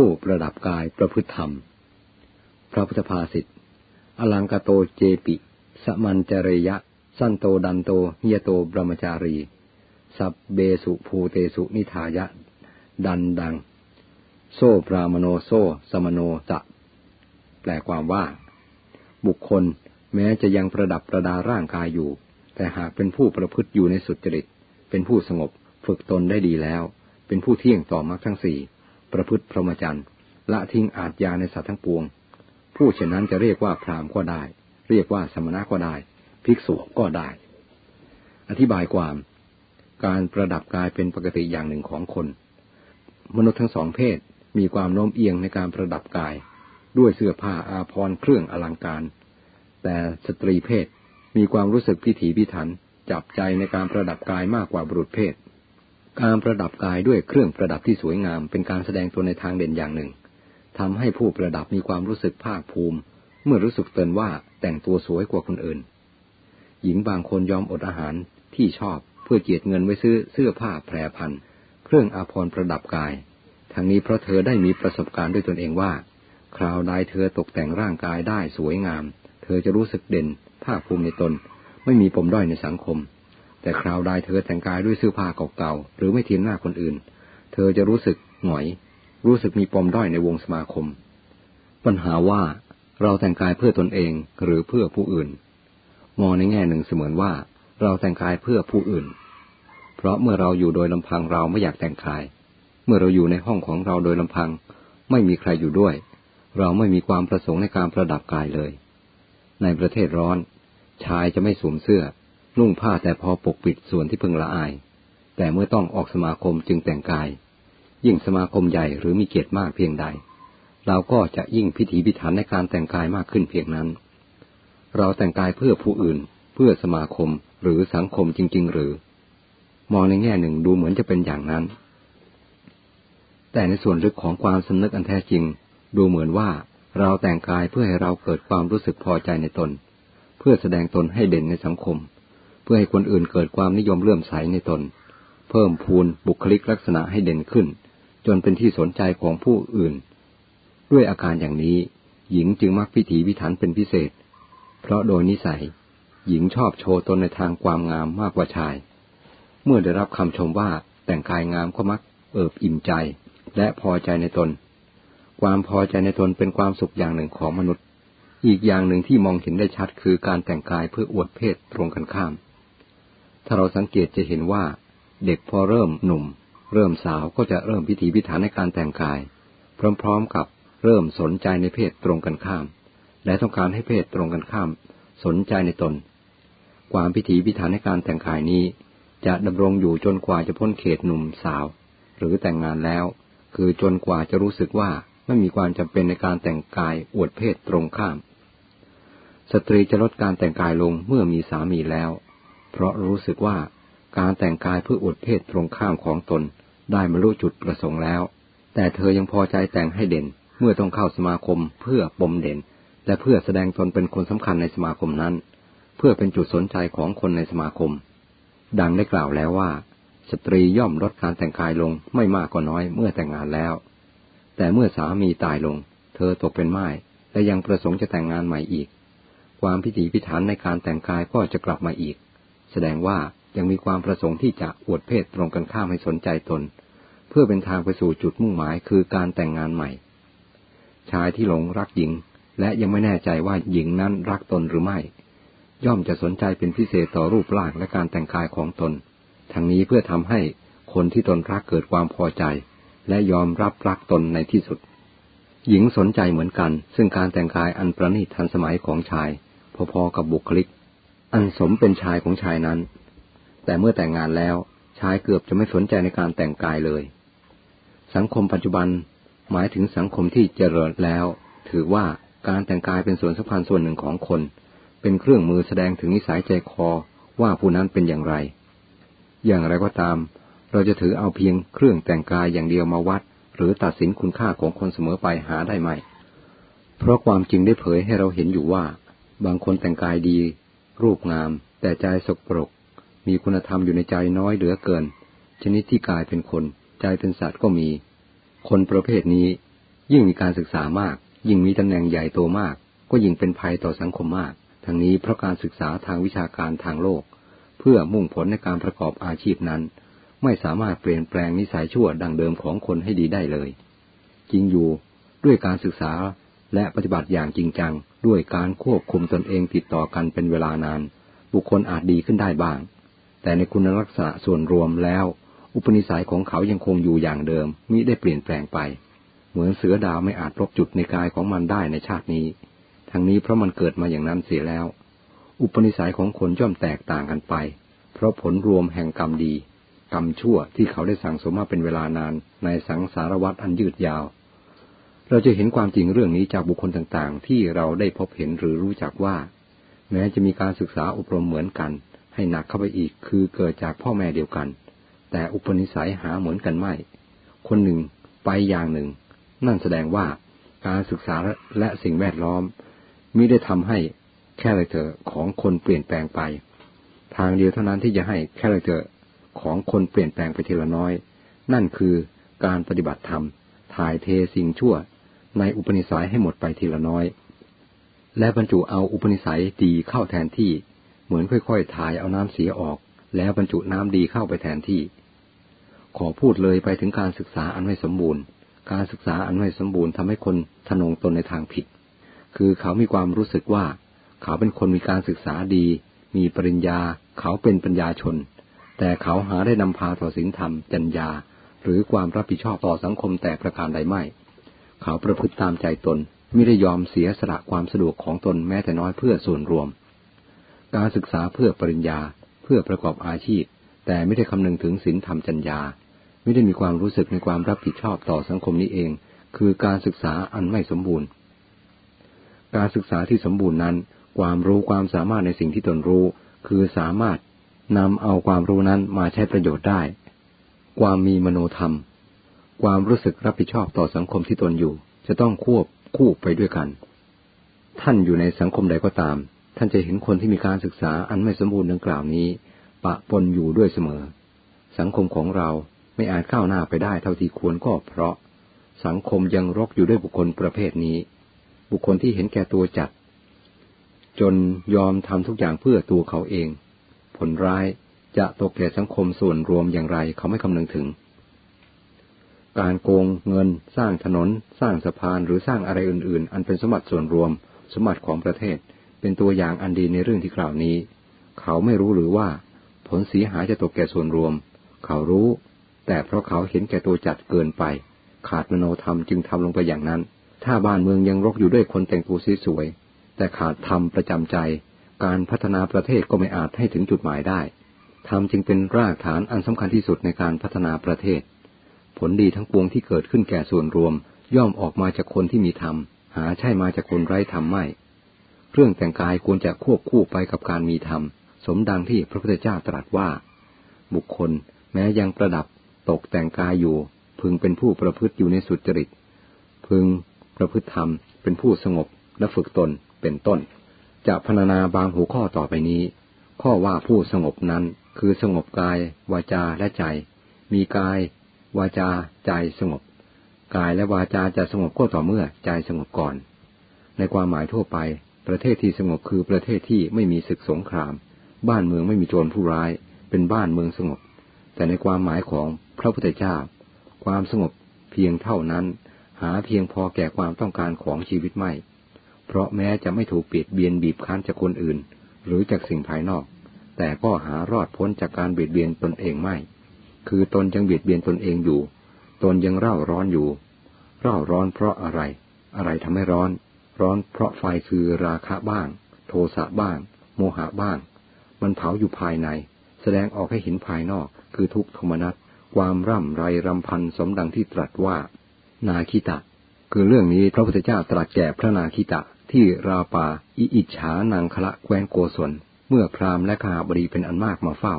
ผู้ประดับกายประพฤติธรรม พระพุทธภาษิตอลงฺกโตเจปิ สมํ จเรยฺย สนฺโต ทนฺโต นิยโต พฺรหฺมจารี สพฺเพสุภูเตสุนิธาย ทณฺฑํ โส พฺราหฺมโณ โส สมโณ จะแปลความว่า บุคคลแม้จะยังประดับประดาร่างกายอยู่ แต่หากเป็นผู้ประพฤติอยู่ในสุจริต เป็นผู้สงบฝึกตนได้ดีแล้ว เป็นผู้เที่ยงต่อมรรคทั้งสี่ ประพฤติพรหมจรรย์ละทิ้งอาจยาในสัตว์ทั้งปวง ผู้เช่นนั้นจะเรียกว่าพรามก็ได้ เรียกว่าสมณะก็ได้ ภิกษุก็ได้ อธิบายความ การประดับกายเป็นปกติอย่างหนึ่งของคน มนุษย์ทั้งสองเพศมีความโน้มเอียงในการประดับกาย ด้วยเสื้อผ้าอาภรณ์เครื่องอลังการ แต่สตรีเพศมีความรู้สึกพิถีพิถัน จับใจในการประดับกายมากกว่าบุรุษเพศ การประดับกายด้วยเครื่องประดับที่สวยงาม เป็นการแสดงตัวในทางเด่นอย่างหนึ่งทำให้ผู้ประดับมีความรู้สึกภาคภูมิ เมื่อรู้สึกเตือนว่าแต่งตัวสวยกว่าคนอื่น หญิงบางคนยอมอดอาหารที่ชอบเพื่อเจียดเงินไว้ซื้อเสื้อผ้าแพรพันเครื่องอาภรณ์ประดับกาย ทั้งนี้เพราะเธอได้มีประสบการณ์ด้วยตนเองว่า คราวใดเธอตกแต่งร่างกายได้สวยงาม เธอจะรู้สึกเด่นภาคภูมิในตน ไม่มีปมด้อยในสังคม แต่คราวใดเธอแต่งกายด้วยเสื้อผ้าเก่าๆหรือไม่เทียมหน้าคนอื่น เธอจะรู้สึกหงอย รู้สึกมีปมด้อยในวงสมาคม ปัญหาว่าเราแต่งกายเพื่อตนเองหรือเพื่อผู้อื่น มองในแง่หนึ่งเสมือนว่า เราแต่งกายเพื่อผู้อื่น เพราะเมื่อเราอยู่โดยลำพังเราไม่อยากแต่งกาย เมื่อเราอยู่ในห้องของเราโดยลำพัง ไม่มีใครอยู่ด้วย เราไม่มีความประสงค์ในการประดับกายเลย ในประเทศร้อน ชายจะไม่สวมเสื้อ นุ่งผ้าแต่พอปกปิดส่วนที่พึงละอาย แต่เมื่อต้องออกสมาคมจึงแต่งกาย ยิ่งสมาคมใหญ่หรือมีเกียรติมากเพียงใด เราก็จะยิ่งพิถีพิถันในการแต่งกายมากขึ้นเพียงนั้น เราแต่งกายเพื่อผู้อื่น เพื่อสมาคมหรือสังคมจริง ๆ หรือ มองในแง่หนึ่งดูเหมือนจะเป็นอย่างนั้น แต่ในส่วนลึกของความสำนึกอันแท้จริง ดูเหมือนว่าเราแต่งกายเพื่อให้เราเกิดความรู้สึกพอใจในตน เพื่อแสดงตนให้เด่นในสังคม พื่อให้คนอื่นเกิดความนิยมเลื่อมใสในตน เพิ่มพูนบุคลิกลักษณะให้เด่นขึ้น จนเป็นที่สนใจของผู้อื่น ด้วยอาการอย่างนี้ หญิงจึงมักพิถีพิถันเป็นพิเศษ เพราะโดยนิสัย หญิงชอบโชว์ตนในทางความงามมากกว่าชาย เมื่อได้รับคำชมว่าแต่งกายงามก็มักเอิบอิ่มใจ และพอใจในตน ความพอใจในตนเป็นความสุขอย่างหนึ่งของมนุษย์ อีกอย่างหนึ่งที่มองเห็นได้ชัดคือการแต่งกายเพื่ออวดเพศตรงกันข้าม ถ้าเราสังเกตจะเห็นว่า เด็กพอเริ่มหนุ่ม เริ่มสาวก็จะเริ่มพิถีพิถันในการแต่งกาย พร้อมๆกับเริ่มสนใจในเพศตรงกันข้าม และต้องการให้เพศตรงกันข้าม สนใจในตน ความพิถีพิถันในการแต่งกายนี้ จะดำรงอยู่จนกว่าจะพ้นเขตหนุ่มสาว หรือแต่งงานแล้ว คือจนกว่าจะรู้สึกว่าไม่มีความจำเป็นในการแต่งกายอวดเพศตรงข้าม สตรีจะลดการแต่งกายลงเมื่อมีสามีแล้ว เพราะรู้สึกว่าการแต่งกายเพื่ออวดเพศตรงข้ามของตนได้บรรลุจุดประสงค์แล้ว แต่เธอยังพอใจแต่งให้เด่นเมื่อต้องเข้าสมาคมเพื่อปมเด่น และเพื่อแสดงตนเป็นคนสำคัญในสมาคมนั้น เพื่อเป็นจุดสนใจของคนในสมาคม ดังได้กล่าวแล้วว่า สตรีย่อมลดการแต่งกายลงไม่มากก็น้อยเมื่อแต่งงานแล้ว แต่เมื่อสามีตายลง เธอตกเป็นไม้และยังประสงค์จะแต่งงานใหม่อีก ความพิถีพิถันในการแต่งกายก็จะกลับมาอีก ดงว่ายังมีความประสงค์ที่จะอวดเพศตรงกันข้ามให้สนใจตน เพื่อเป็นทางไปสู่จุดมุ่งหมายคือการแต่งงานใหม่ ชายที่หลงรักหญิง และยังไม่แน่ใจว่าหญิงนั้นรักตนหรือไม่ ย่อมจะสนใจเป็นพิเศษต่อรูปร่างและการแต่งกายของตน ทั้งนี้เพื่อทำให้คนที่ตนรักเกิดความพอใจ และยอมรับรักตนในที่สุด หญิงสนใจเหมือนกัน ซึ่งการแต่งกายอันประณีตทันสมัยของชาย พอๆกับบุคลิก อันสมเป็นชายของชายนั้น แต่เมื่อแต่งงานแล้ว ชายเกือบจะไม่สนใจในการแต่งกายเลย สังคมปัจจุบันหมายถึงสังคมที่เจริญแล้ว ถือว่าการแต่งกายเป็นส่วนสำคัญส่วนหนึ่งของคน เป็นเครื่องมือแสดงถึงนิสัยใจคอว่าผู้นั้นเป็นอย่างไร อย่างไรก็ตาม เราจะถือเอาเพียงเครื่องแต่งกายอย่างเดียวมาวัด หรือตัดสินคุณค่าของคนเสมอไปหาได้ไหม เพราะความจริงได้เผยให้เราเห็นอยู่ว่า บางคนแต่งกายดี รูปงาม แต่ใจสกปรก มีคุณธรรมอยู่ในใจน้อยเหลือเกิน ชนิดที่กายเป็นคน ใจเป็นสัตว์ก็มี คนประเภทนี้ ยิ่งมีการศึกษามาก ยิ่งมีตำแหน่งใหญ่โตมาก ก็ยิ่งเป็นภัยต่อสังคมมาก ทั้งนี้เพราะการศึกษาทางวิชาการทางโลก เพื่อมุ่งผลในการประกอบอาชีพนั้น ไม่สามารถเปลี่ยนแปลงนิสัยชั่วดังเดิมของคนให้ดีได้เลย จริงอยู่ด้วยการศึกษาและปฏิบัติอย่างจริงจัง ด้วยการควบคุมตนเองติดต่อกันเป็นเวลานาน บุคคลอาจดีขึ้นได้บ้าง แต่ในคุณลักษณะส่วนรวมแล้ว อุปนิสัยของเขายังคงอยู่อย่างเดิมมิได้เปลี่ยนแปลงไป เหมือนเสือดาวไม่อาจรบจุดในกายของมันได้ในชาตินี้ ทั้งนี้เพราะมันเกิดมาอย่างนั้นเสียแล้ว อุปนิสัยของคนย่อมแตกต่างกันไป เพราะผลรวมแห่งกรรมดี กรรมชั่วที่เขาได้สั่งสมมาเป็นเวลานานในสังสารวัฏอันยืดยาว เราจะเห็นความจริงเรื่องนี้จากบุคคลต่างๆ ที่เราได้พบเห็นหรือรู้จักว่า แม้จะมีการศึกษาอบรมเหมือนกัน ให้หนักเข้าไปอีกคือเกิดจากพ่อแม่เดียวกัน แต่อุปนิสัยหาเหมือนกันไม่ คนหนึ่งไปอย่างหนึ่ง นั่นแสดงว่าการศึกษาและสิ่งแวดล้อมมิได้ทำให้แคเรคเตอร์ของคนเปลี่ยนแปลงไป ทางเดียวเท่านั้นที่จะให้ character ของคนเปลี่ยนแปลงไปทีละน้อย นั่นคือการปฏิบัติธรรมถ่ายเทสิ่งชั่ว ในอุปนิสัยให้หมดไปทีละน้อย และบรรจุเอาอุปนิสัยดีเข้าแทนที่ เหมือนค่อยๆถ่ายเอาน้ำเสียออก แล้วบรรจุน้ำดีเข้าไปแทนที่ ขอพูดเลยไปถึงการศึกษาอันไม่สมบูรณ์ การศึกษาอันไม่สมบูรณ์ทำให้คนทนงตนในทางผิด คือเขามีความรู้สึกว่า เขาเป็นคนมีการศึกษาดี มีปริญญา เขาเป็นปัญญาชน แต่เขาหาได้นำพาต่อศีลธรรม จัญญา หรือความรับผิดชอบต่อสังคมแต่ประการใดไม่ เขาประพฤติตามใจตนไม่ได้ยอมเสียสละความสะดวกของตนแม้แต่น้อยเพื่อส่วนรวม การศึกษาเพื่อปริญญาเพื่อประกอบอาชีพ แต่ไม่ได้คำนึงถึงศีลธรรมจัญญา ไม่ได้มีความรู้สึกในความรับผิดชอบต่อสังคมนี้เอง คือการศึกษาอันไม่สมบูรณ์ การศึกษาที่สมบูรณ์นั้น ความรู้ความสามารถในสิ่งที่ตนรู้ คือสามารถนำเอาความรู้นั้นมาใช้ประโยชน์ได้ ความมีมโนธรรม ความรู้สึกรับผิดชอบต่อสังคมที่ตนอยู่ จะต้องควบคู่ไปด้วยกัน ท่านอยู่ในสังคมใดก็ตาม ท่านจะเห็นคนที่มีการศึกษาอันไม่สมบูรณ์ดังกล่าวนี้ ปะปนอยู่ด้วยเสมอ สังคมของเราไม่อาจก้าวหน้าไปได้เท่าที่ควรก็เพราะ สังคมยังรกอยู่ด้วยบุคคลประเภทนี้ บุคคลที่เห็นแก่ตัวจัด จนยอมทำทุกอย่างเพื่อตัวเขาเอง ผลร้ายจะตกแก่สังคมส่วนรวมอย่างไรเขาไม่คำนึงถึง การโกงเงิน สร้างถนน สร้างสะพานหรือสร้างอะไรอื่น ๆ อันเป็นสมบัติส่วนรวม สมบัติของประเทศ เป็นตัวอย่างอันดีในเรื่องที่กล่าวนี้ เขาไม่รู้หรือว่า ผลเสียหายจะตกแก่ส่วนรวม เขารู้ แต่เพราะเขาเห็นแก่ตัวจัดเกินไป ขาดมโนธรรมจึงทำลงไปอย่างนั้น ถ้าบ้านเมืองยังรกอยู่ด้วยคนแต่งตัวสวยๆแต่ขาดธรรมประจำใจ การพัฒนาประเทศก็ไม่อาจให้ถึงจุดหมายได้ธรรมจึงเป็นรากฐานอันสำคัญที่สุดในการพัฒนาประเทศ ผลดีทั้งปวงที่เกิดขึ้นแก่ส่วนรวม ย่อมออกมาจากคนที่มีธรรม หาใช่มาจากคนไร้ธรรมไม่เครื่องแต่งกายควรจะควบคู่ไปกับการมีธรรม สมดังที่พระพุทธเจ้าตรัสว่า บุคคลแม้ยังประดับตกแต่งกายอยู่ พึงเป็นผู้ประพฤติอยู่ในสุจริต พึงประพฤติธรรม เป็นผู้สงบและฝึกตนเป็นต้น จะพรรณนาบางหัวข้อต่อไปนี้ ข้อว่าผู้สงบนั้นคือสงบกายวาจาและใจ มีกาย วาจาใจสงบ กายและวาจาจะสงบก็ต่อเมื่อใจสงบก่อน ในความหมายทั่วไป ประเทศที่สงบคือประเทศที่ไม่มีศึกสงคราม บ้านเมืองไม่มีโจรผู้ร้าย เป็นบ้านเมืองสงบ แต่ในความหมายของพระพุทธเจ้า ความสงบเพียงเท่านั้น หาเพียงพอแก่ความต้องการของชีวิตไม่ เพราะแม้จะไม่ถูกเปียดเบียนบีบคั้นจากคนอื่น หรือจากสิ่งภายนอก แต่ก็หารอดพ้นจากการเบียดเบียนตนเองไม่ คือตนยังเบียดเบียนตนเองอยู่ ตนยังเร่าร้อนอยู่ เร่าร้อนเพราะอะไร อะไรทำให้ร้อน ร้อนเพราะไฟคือราคะบ้าง โทสะบ้าง โมหะบ้าง มันเผาอยู่ภายใน แสดงออกให้เห็นภายนอก คือทุกโทมนัส ความร่ำไรรำพันสมดังที่ตรัสว่า นาคิตะ คือเรื่องนี้พระพุทธเจ้าตรัสแก่พระนาคิตะที่ราปาอิอิจฉานางคละแคว้นโกศล เมื่อพราหมณ์และข้าบดีเป็นอันมากมาเฝ้า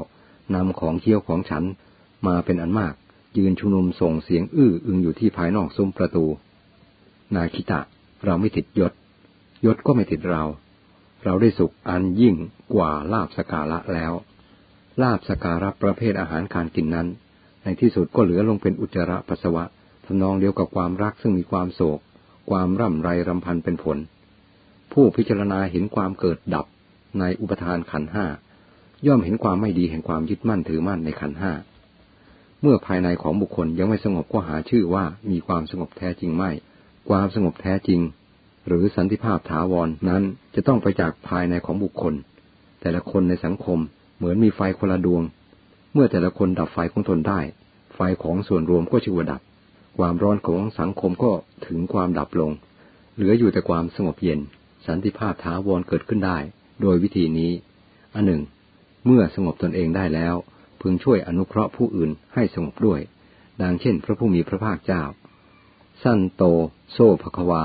นำของเคี้ยวของฉัน มาเป็นอันมาก ยืนชุมนุมส่งเสียงอื้ออึงอยู่ที่ภายนอกซุ้มประตู นาคิตะ เราไม่ติดยศ ยศก็ไม่ติดเรา เราได้สุขอันยิ่งกว่าลาบสการะแล้ว ลาบสการะประเภทอาหารการกินนั้น ในที่สุดก็เหลือลงเป็นอุจจาระปัสสาวะทำนองเดียวกับความรักซึ่งมีความโศก ความร่ำไรรำพันเป็นผล ผู้พิจารณาเห็นความเกิดดับในอุปทานขันห้าย่อมเห็นความไม่ดีแห่งความยึดมั่นถือมั่นในขันห้า เมื่อภายในของบุคคลยังไม่สงบก็หาชื่อว่ามีความสงบแท้จริงไม่ ความสงบแท้จริง หรือสันติภาพถาวรนนั้นจะต้องไปจากภายในของบุคคล แต่ละคนในสังคมเหมือนมีไฟคนละดวง เมื่อแต่ละคนดับไฟของตนได้ ไฟของส่วนรวมก็ชื่อว่าดับ ความร้อนของสังคมก็ถึงความดับลง เหลืออยู่แต่ความสงบเย็น สันติภาพถาวรเกิดขึ้นได้ โดยวิธีนี้ อันหนึ่ง เมื่อสงบตนเองได้แล้ว พึงช่วยอนุเคราะห์ผู้อื่นให้สงบด้วย ดังเช่นพระผู้มีพระภาคเจ้า สั้นโต โซภควา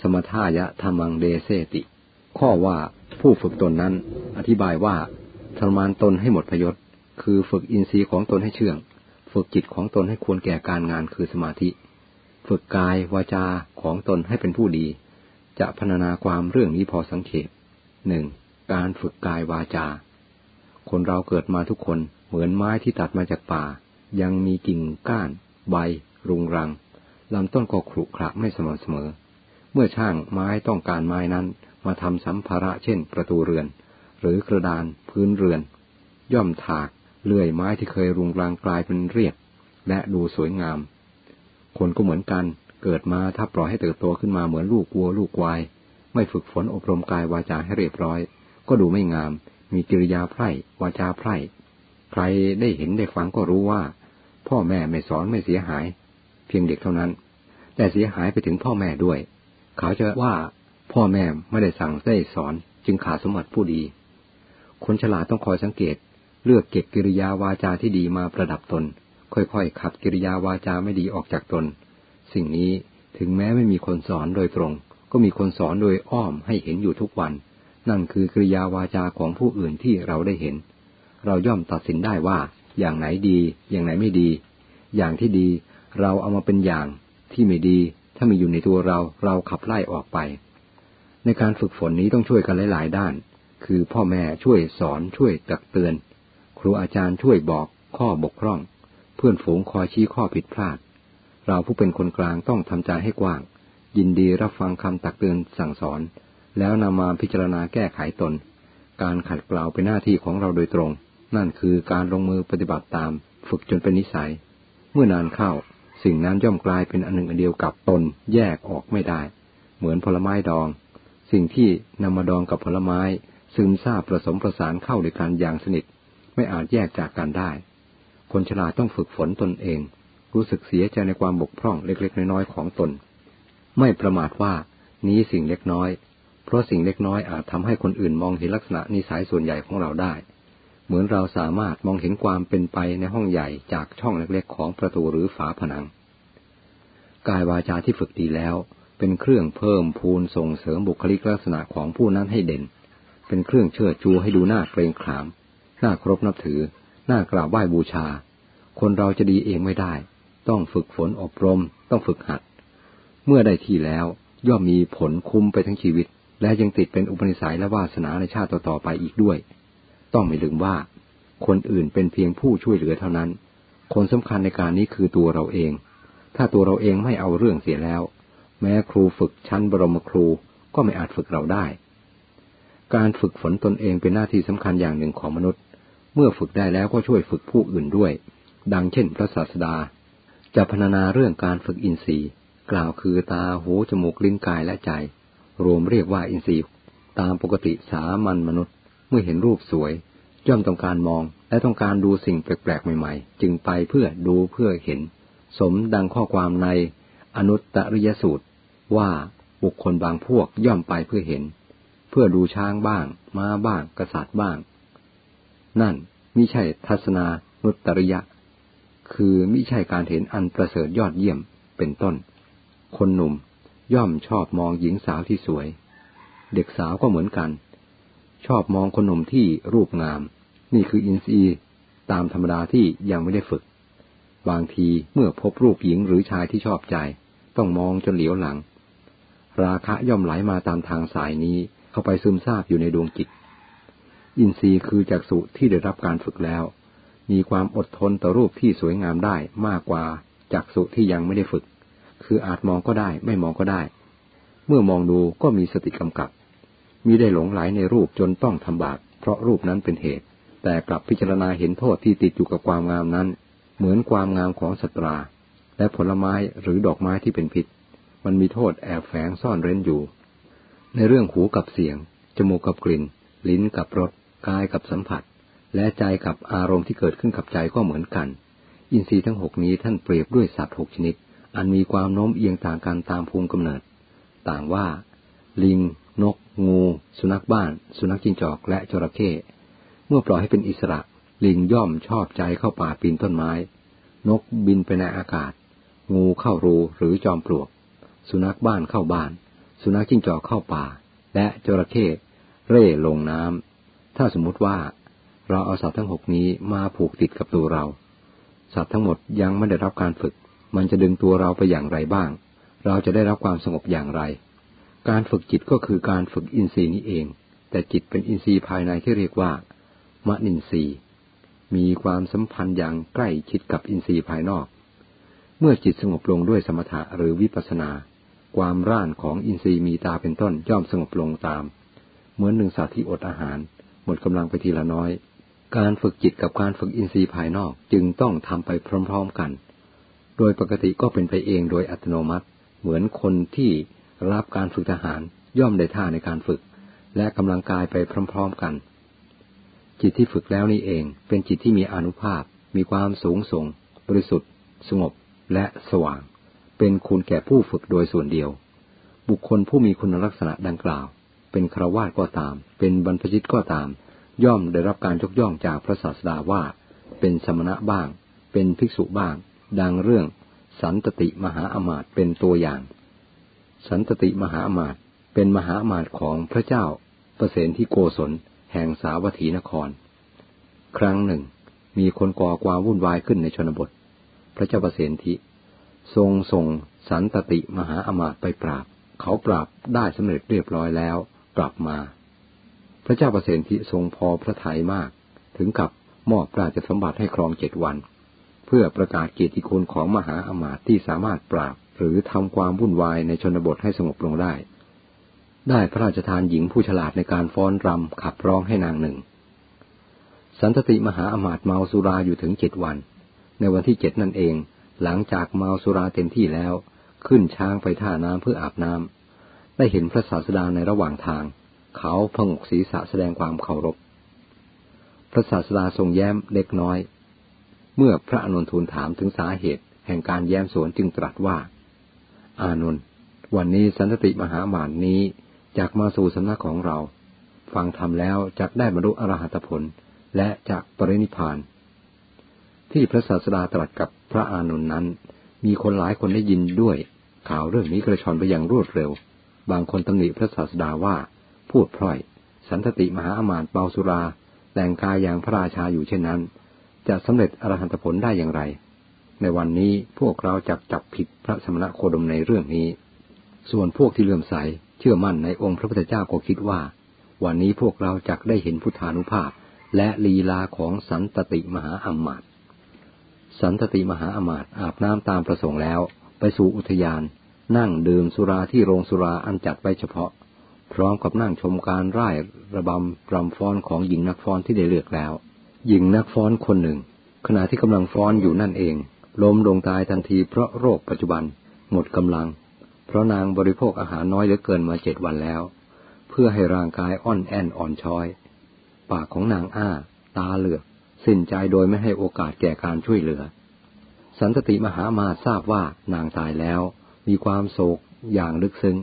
สมทายะธรรมังเดเซติ ข้อว่าผู้ฝึกตนนั้น อธิบายว่าทรมานตนให้หมดพยศ คือฝึกอินทรีย์ของตนให้เชื่อง ฝึกจิตของตนให้ควรแก่การงานคือสมาธิ ฝึกกายวาจาของตนให้เป็นผู้ดี จะพรรณนาความเรื่องนี้พอสังเขปหนึ่งการฝึกกายวาจา คนเราเกิดมาทุกคน เหมือนไม้ที่ตัดมาจากป่า ยังมีกิ่งก้าน ใบ รุงรังลำต้นก็ขรุขระไม่สม่ำเสมอ เมื่อช่างไม้ต้องการไม้นั้นมาทำสัมภาระเช่น ประตูเรือน หรือกระดานพื้นเรือน ย่อมถากเลื่อยไม้ที่เคยรุงรังกลายเป็นเรียบ และดูสวยงาม คนก็เหมือนกันเกิดมาถ้าปล่อยให้เติบโตขึ้นมาเหมือนลูกวัวลูกควาย ไม่ฝึกฝนอบรมกายวาจาให้เรียบร้อย ก็ดูไม่งาม มีกิริยาไพร่วาจาไพร่ รได้เห็นได้ฟังก็รู้ว่า พ่อแม่ไม่สอนไม่เสียหาย เพียงเด็กเท่านั้น แต่เสียหายไปถึงพ่อแม่ด้วย เขาจะว่าพ่อแม่ไม่ได้สั่งได้สอนจึงขาดสมบัติผู้ดี คนฉลาดต้องคอยสังเกต เลือกเก็บกิริยาวาจาที่ดีมาประดับตน ค่อยๆขัดกิริยาวาจาไม่ดีออกจากตน สิ่งนี้ถึงแม้ไม่มีคนสอนโดยตรง ก็มีคนสอนโดยอ้อมให้เห็นอยู่ทุกวัน นั่นคือกิริยาวาจาของผู้อื่นที่เราได้เห็น เราย่อมตัดสินได้ว่า อย่างไหนดี อย่างไหนไม่ดี อย่างที่ดี เราเอามาเป็นอย่างที่ไม่ดี ถ้ามีอยู่ในตัวเราเราขับไล่ออกไป ในการฝึกฝนนี้ต้องช่วยกันหลาย ๆ ด้าน คือพ่อแม่ช่วยสอนช่วยตักเตือน ครูอาจารย์ช่วยบอกข้อบกพร่อง เพื่อนฝูงคอยชี้ข้อผิดพลาด เราผู้เป็นคนกลางต้องทำใจให้กว้าง ยินดีรับฟังคำตักเตือนสั่งสอน แล้วนำมาพิจารณาแก้ไขตน การขัดเกลาเป็นหน้าที่ของเราโดยตรง นั่นคือการลงมือปฏิบัติตาม ฝึกจนเป็นนิสัย เมื่อนานเข้า สิ่งนั้นย่อมกลายเป็นอันหนึ่งอันเดียวกับตนแยกออกไม่ได้ เหมือนผลไม้ดอง สิ่งที่นำมาดองกับผลไม้ ซึมซาบผสมประสานเข้าด้วยกันอย่างสนิท ไม่อาจแยกจากกันได้ คนฉลาดต้องฝึกฝนตนเอง รู้สึกเสียใจในความบกพร่องเล็ก ๆ น้อยๆของตน ไม่ประมาทว่านี้สิ่งเล็กน้อย เพราะสิ่งเล็กน้อยอาจทำให้คนอื่นมองเห็นลักษณะนิสัยส่วนใหญ่ของเราได้ เหมือนเราสามารถมองเห็นความเป็นไปในห้องใหญ่จากช่องเล็กๆของประตูหรือฝาผนัง กายวาจาที่ฝึกดีแล้ว เป็นเครื่องเพิ่มพูนส่งเสริมบุคลิกลักษณะของผู้นั้นให้เด่น เป็นเครื่องเชิดชูให้ดูน่าเกรงขาม น่าครบนับถือ น่ากราบไหว้บูชา คนเราจะดีเองไม่ได้ ต้องฝึกฝนอบรม ต้องฝึกหัด เมื่อได้ที่แล้วย่อมมีผลคุ้มไปทั้งชีวิต และยังติดเป็นอุปนิสัยและวาสนาในชาติต่อๆไปอีกด้วย ต้องไม่ลืมว่า คนอื่นเป็นเพียงผู้ช่วยเหลือเท่านั้น คนสำคัญในการนี้คือตัวเราเอง ถ้าตัวเราเองไม่เอาเรื่องเสียแล้ว แม้ครูฝึกชั้นบรมครูก็ไม่อาจฝึกเราได้ การฝึกฝนตนเองเป็นหน้าที่สำคัญอย่างหนึ่งของมนุษย์ เมื่อฝึกได้แล้วก็ช่วยฝึกผู้อื่นด้วย ดังเช่น พระศาสดา จะพรรณนาเรื่องการฝึกอินทรีย์ กล่าวคือตาหูจมูกลิ้นกายและใจ รวมเรียกว่าอินทรีย์ ตามปกติสามัญมนุษย์ เมื่อเห็นรูปสวย ย่อมต้องการมอง และต้องการดูสิ่งแปลกๆใหม่ๆ จึงไปเพื่อดูเพื่อเห็น สมดังข้อความในอนุตตริยสูตร ว่าบุคคลบางพวกย่อมไปเพื่อเห็น เพื่อดูช้างบ้าง ม้าบ้าง กษัตริย์บ้าง นั่นมิใช่ทัศนานุตริยะ คือมิใช่การเห็นอันประเสริฐยอดเยี่ยมเป็นต้น คนหนุ่มย่อมชอบมองหญิงสาวที่สวย เด็กสาวก็เหมือนกัน ชอบมองคนหนุ่มที่รูปงาม นี่คืออินทรีย์ตามธรรมดาที่ยังไม่ได้ฝึก บางทีเมื่อพบรูปหญิงหรือชายที่ชอบใจ ต้องมองจนเหลียวหลัง ราคะย่อมไหลมาตามทางสายนี้เข้าไปซึมซาบอยู่ในดวงจิต อินทรีย์คือจักษุที่ได้รับการฝึกแล้ว มีความอดทนต่อรูปที่สวยงามได้มากกว่าจักษุที่ยังไม่ได้ฝึก คืออาจมองก็ได้ไม่มองก็ได้ เมื่อมองดูก็มีสติกำกับ มีได้หลงไหลในรูปจนต้องทำบาปเพราะรูปนั้นเป็นเหตุ แต่กลับพิจารณาเห็นโทษที่ติดอยู่กับความงามนั้น เหมือนความงามของสตรา และผลไม้หรือดอกไม้ที่เป็นพิษ มันมีโทษแอบแฝงซ่อนเร้นอยู่ ในเรื่องหูกับเสียง จมูกกับกลิ่น ลิ้นกับรสกายกับสัมผัส และใจกับอารมณ์ที่เกิดขึ้นกับใจก็เหมือนกัน อินทรีย์ทั้งหกนี้ท่านเปรียบด้วยสัตว์หกชนิด อันมีความโน้มเอียงต่างกันตามภูมิกำเนิด ต่างว่า ลิง นก งู สุนัขบ้าน สุนัขจิ้งจอกและจระเข้เมื่อปล่อยให้เป็นอิสระ ลิงย่อมชอบใจเข้าป่าปีนต้นไม้ นกบินไปในอากาศ งูเข้ารูหรือจอมปลวก สุนัขบ้านเข้าบ้าน สุนัขจิ้งจอกเข้าป่า และจระเข้เร่ลงน้ำถ้าสมมติว่าเราเอาสัตว์ทั้งหกนี้มาผูกติดกับตัวเรา สัตว์ทั้งหมดยังไม่ได้รับการฝึก มันจะดึงตัวเราไปอย่างไรบ้าง เราจะได้รับความสงบอย่างไร การฝึกจิตก็คือการฝึกอินทรีย์นี้เอง แต่จิตเป็นอินทรีย์ภายในที่เรียกว่ามะนินทรีย์ มีความสัมพันธ์อย่างใกล้ชิดกับอินทรีย์ภายนอก เมื่อจิตสงบลงด้วยสมถะหรือวิปัสสนา ความร่านของอินทรีย์มีตาเป็นต้นย่อมสงบลงตาม เหมือนหนึ่งสัตว์ที่อดอาหาร หมดกำลังไปทีละน้อย การฝึกจิตกับการฝึกอินทรีย์ภายนอกจึงต้องทำไปพร้อม ๆกัน โดยปกติก็เป็นไปเองโดยอัตโนมัติ เหมือนคนที่ รับการฝึกทหารย่อมได้ท่าในการฝึก และกำลังกายไปพร้อมๆกัน จิตที่ฝึกแล้วนี่เองเป็นจิตที่มีอนุภาพ มีความสูงส่ง บริสุทธิ์ สงบและสว่าง เป็นคุณแก่ผู้ฝึกโดยส่วนเดียว บุคคลผู้มีคุณลักษณะดังกล่าว เป็นครวาสก็ตาม เป็นบรรพชิตก็ตาม ย่อมได้รับการยกย่องจากพระศาสดาว่า เป็นสมณะบ้าง เป็นภิกษุบ้าง ดังเรื่องสันตติมหาอมาตเป็นตัวอย่าง สันตติมหาอมาตย์เป็นมหาอมาตย์ของพระเจ้าประเสนที่โกศลแห่งสาวัตถีนคร ครั้งหนึ่ง มีคนก่อความวุ่นวายขึ้นในชนบท พระเจ้าประเสนทิทรงส่งสันตติมหาอมาตไปปราบ เขาปราบได้สำเร็จเรียบร้อยแล้วกลับมา พระเจ้าประเสนทิทรงพอพระทัยมาก ถึงกับมอบราชสมบัติให้ครองเจ็ดวัน เพื่อประกาศเกียรติคุณของมหาอมาตที่สามารถปราบ หรือทำความวุ่นวายในชนบทให้สงบลงได้ ได้พระราชทานหญิงผู้ฉลาดในการฟ้อนรำขับร้องให้นางหนึ่ง สันตติมหาอมาตเมาสุราอยู่ถึงเจ็ดวัน ในวันที่เจ็ดนั่นเอง หลังจากเมาสุราเต็มที่แล้ว ขึ้นช้างไปท่าน้ำเพื่ออาบน้ำได้เห็นพระศาสดาในระหว่างทาง เขาพงกศีรษะแสดงความเคารพ พระศาสดาทรงแย้มเล็กน้อย เมื่อพระอนุนทูลถามถึงสาเหตุแห่งการแย้มสวนจึงตรัสว่า อานนท์วันนี้สันติมหาบานนี้จากมาสู่สำนักของเรา ฟังธรรมแล้วจะได้บรรลุอรหัตผล และจากปรินิพาน ที่พระศาสดาตรัสกับพระอานนท์นั้น มีคนหลายคนได้ยินด้วย ข่าวเรื่องนี้กระชอนไปอย่างรวดเร็ว บางคนตำหนิพระศาสดาว่า พูดพร่อย สันติมหาอมาตเบาสุรา แต่งกายอย่างพระราชาอยู่เช่นนั้น จะสำเร็จอรหันตผลได้อย่างไร ในวันนี้พวกเราจับจับผิดพระสมณะโคดมในเรื่องนี้ ส่วนพวกที่เลื่อมใสเชื่อมั่นในองค์พระพุทธเจ้าก็คิดว่า วันนี้พวกเราจะได้เห็นพุทธานุภาพ และลีลาของสันตติมหาอมาตสันตติมหาอมาตอาบน้ำตามประสงค์แล้ว ไปสู่อุทยาน นั่งดื่มสุราที่โรงสุราอันจัดไว้เฉพาะ พร้อมกับนั่งชมการร่ายระบำรำฟ้อนของหญิงนักฟ้อนที่ได้เลือกแล้ว หญิงนักฟ้อนคนหนึ่ง ขณะที่กำลังฟ้อนอยู่นั่นเอง ล้มลงตายทันทีเพราะโรคปัจจุบันหมดกำลัง เพราะนางบริโภคอาหารน้อยเหลือเกินมาเจ็ดวันแล้ว เพื่อให้ร่างกายอ่อนแอนอ่อนช้อย ปากของนางอ้า ตาเหลือก สิ้นใจโดยไม่ให้โอกาสแก่การช่วยเหลือ สันตติมหามาทราบว่านางตายแล้ว มีความโศกอย่างลึกซึ้ง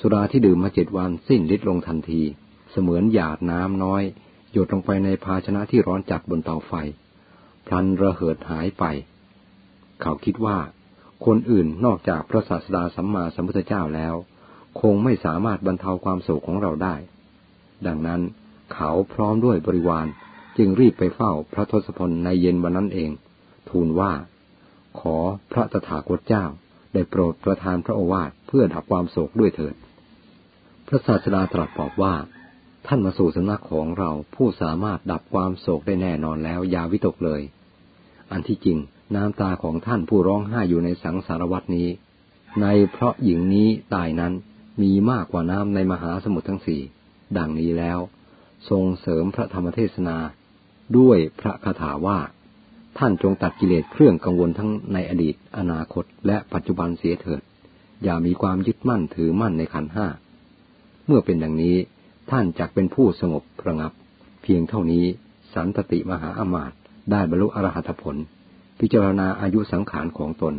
สุราที่ดื่มมาเจ็ดวันสิ้นฤทธิ์ลงทันที เสมือนหยาดน้ำน้อย หยดลงไปในภาชนะที่ร้อนจัดบนเตาไฟพลันระเหิดหายไป เขาคิดว่า คนอื่นนอกจากพระศาสดาสัมมาสัมพุทธเจ้าแล้ว คงไม่สามารถบรรเทาความโศกของเราได้ ดังนั้นเขาพร้อมด้วยบริวารจึงรีบไปเฝ้าพระทศพลในเย็นวันนั้นเอง ทูลว่า ขอพระตถาคตเจ้าได้โปรดประทานพระโอวาทเพื่อดับความโศกด้วยเถิด พระศาสดาตรัสตอบว่า ท่านมาสู่สำนักของเราผู้สามารถดับความโศกได้แน่นอนแล้วยาวิตกเลย อันที่จริง น้ำตาของท่านผู้ร้องไห้อยู่ในสังสารวัตนี้ ในเพราะหญิงนี้ตายนั้นมีมากกว่าน้ำในมหาสมุทรทั้งสี่ ดังนี้แล้ว ทรงเสริมพระธรรมเทศนา ด้วยพระคาถาว่า ท่านจงตัดกิเลสเครื่องกังวลทั้งในอดีต อนาคต และปัจจุบันเสียเถิด อย่ามีความยึดมั่นถือมั่นในขันห้า เมื่อเป็นดังนี้ท่านจักเป็นผู้สงบระงับ เพียงเท่านี้สันตติมหาอมาตได้บรรลุอรหัตผล พิจารณาอายุสังขารของตน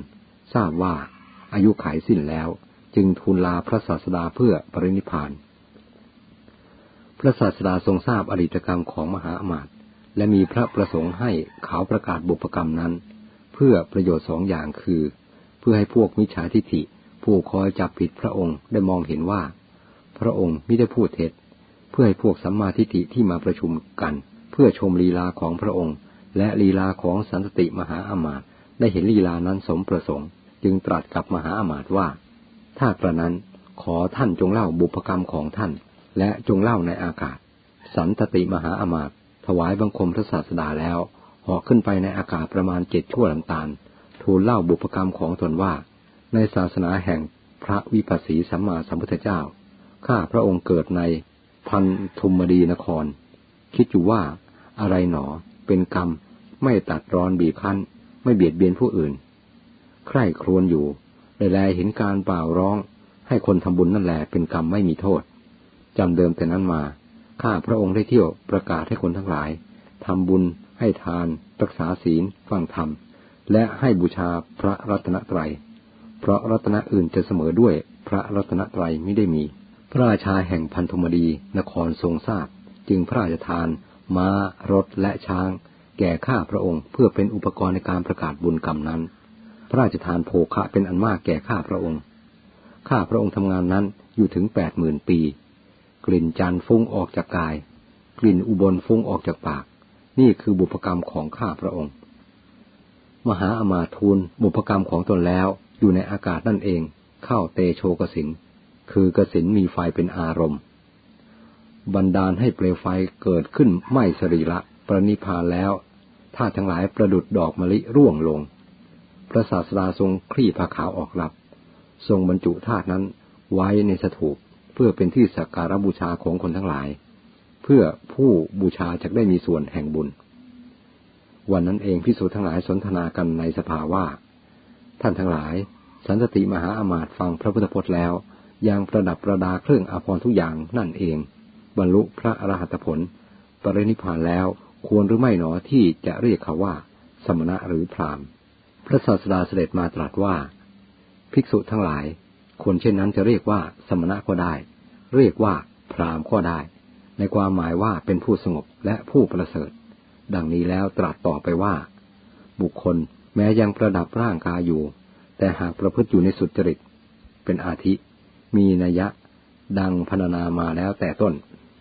ทราบว่าอายุขายสิ้นแล้วจึงทูลลาพระศาสดาเพื่อปรินิพาน พระศาสดาทรงทราบอริตกรรมของมหาอมาตย์และมีพระประสงค์ให้เขาประกาศบุพกรรมนั้น เพื่อประโยชน์สองอย่างคือ เพื่อให้พวกมิจฉาทิฐิ ผู้คอยจับผิดพระองค์ได้มองเห็นว่า พระองค์ไม่ได้พูดเท็จ เพื่อให้พวกสัมมาทิฏฐิที่มาประชุมกัน เพื่อชมลีลาของพระองค์ และลีลาของสันตติมหาอมาตย์ได้เห็นลีลานั้นสมประสงค์ จึงตรัสกับมหาอมาตย์ว่า ถ้ากระนั้นขอท่านจงเล่าบุพกรรมของท่าน และจงเล่าในอากาศ สันตติมหาอมาตย์ถวายบังคมพระศาสดาแล้วเหาะขึ้นไปในอากาศประมาณเจ็ดชั่วลำตาล ทูลเล่าบุพกรรมของตนว่า ในศาสนาแห่งพระวิปัสสีสัมมาสัมพุทธเจ้า ข้าพระองค์เกิดในพันธุมดีนคร คิดอยู่ว่าอะไรหนอ เป็นกรรม ไม่ตัดร้อนบีบคั้น ไม่เบียดเบียนผู้อื่น ใคร่ครวญอยู่แลเห็นการเปล่าร้อง ให้คนทำบุญนั่นแหละเป็นกรรมไม่มีโทษจำเดิมแต่นั้นมา ข้าพระองค์ได้เที่ยวประกาศให้คนทั้งหลายทำบุญ ให้ทาน รักษาศีล ฟังธรรม และให้บูชาพระรัตนตรัย เพราะรัตนอื่นจะเสมอด้วยพระรัตนตรัยไม่ได้มี พระราชาแห่งพันธมดีนครทรงทราบ จึงพระราชทาน ม้า รถและช้าง แก่ข้าพระองค์ เพื่อเป็นอุปกรณ์ในการประกาศบุญกรรมนั้น พระราชทานโภคะเป็นอันมากแก่ข้าพระองค์ ข้าพระองค์ทำงานนั้นอยู่ถึงแปดหมื่นปี กลิ่นจันฟุ้งออกจากกาย กลิ่นอุบลฟุ้งออกจากปาก นี่คือบุพกรรมของข้าพระองค์ มหาอมาทูลบุพกรรมของตนแล้วอยู่ในอากาศนั่นเอง เข้าเตโชกสินคือกสินมีไฟเป็นอารมณ์ บันดาลให้เปลวไฟเกิดขึ้นไม่สรีละประนิพานแล้วถ้าทั้งหลายประดุดดอกมะลิร่วงลง พระศาสดาทรงคลี่ผ้าขาวออกรับ ทรงบรรจุธาตุนั้นไว้ในสถูปเพื่อเป็นที่สักการบูชาของคนทั้งหลาย เพื่อผู้บูชาจะได้มีส่วนแห่งบุญ วันนั้นเองพิสูจน์ทั้งหลายสนทนากันในสภาว่า ท่านทั้งหลาย สันติมหาอมาตย์ฟังพระพุทธพจน์แล้ว ยังประดับประดาเครื่องอภรณ์ทุกอย่างนั่นเอง บรรลุพระอรหัตผล ปรินิพานแล้วควรหรือไม่หนอที่จะเรียกเขาว่า สมณะหรือพรามพระศาสดาเสด็จมาตรัสว่า ภิกษุทั้งหลาย คนเช่นนั้นจะเรียกว่าสมณะก็ได้ เรียกว่าพรามก็ได้ ในความหมายว่าเป็นผู้สงบและผู้ประเสริฐ ดังนี้แล้วตรัสต่อไปว่า บุคคลแม้ยังประดับร่างกายอยู่ แต่หากประพฤติอยู่ในสุจริต เป็นอาทิ มีนัยะ ดังพรรณนามาแล้วแต่ต้น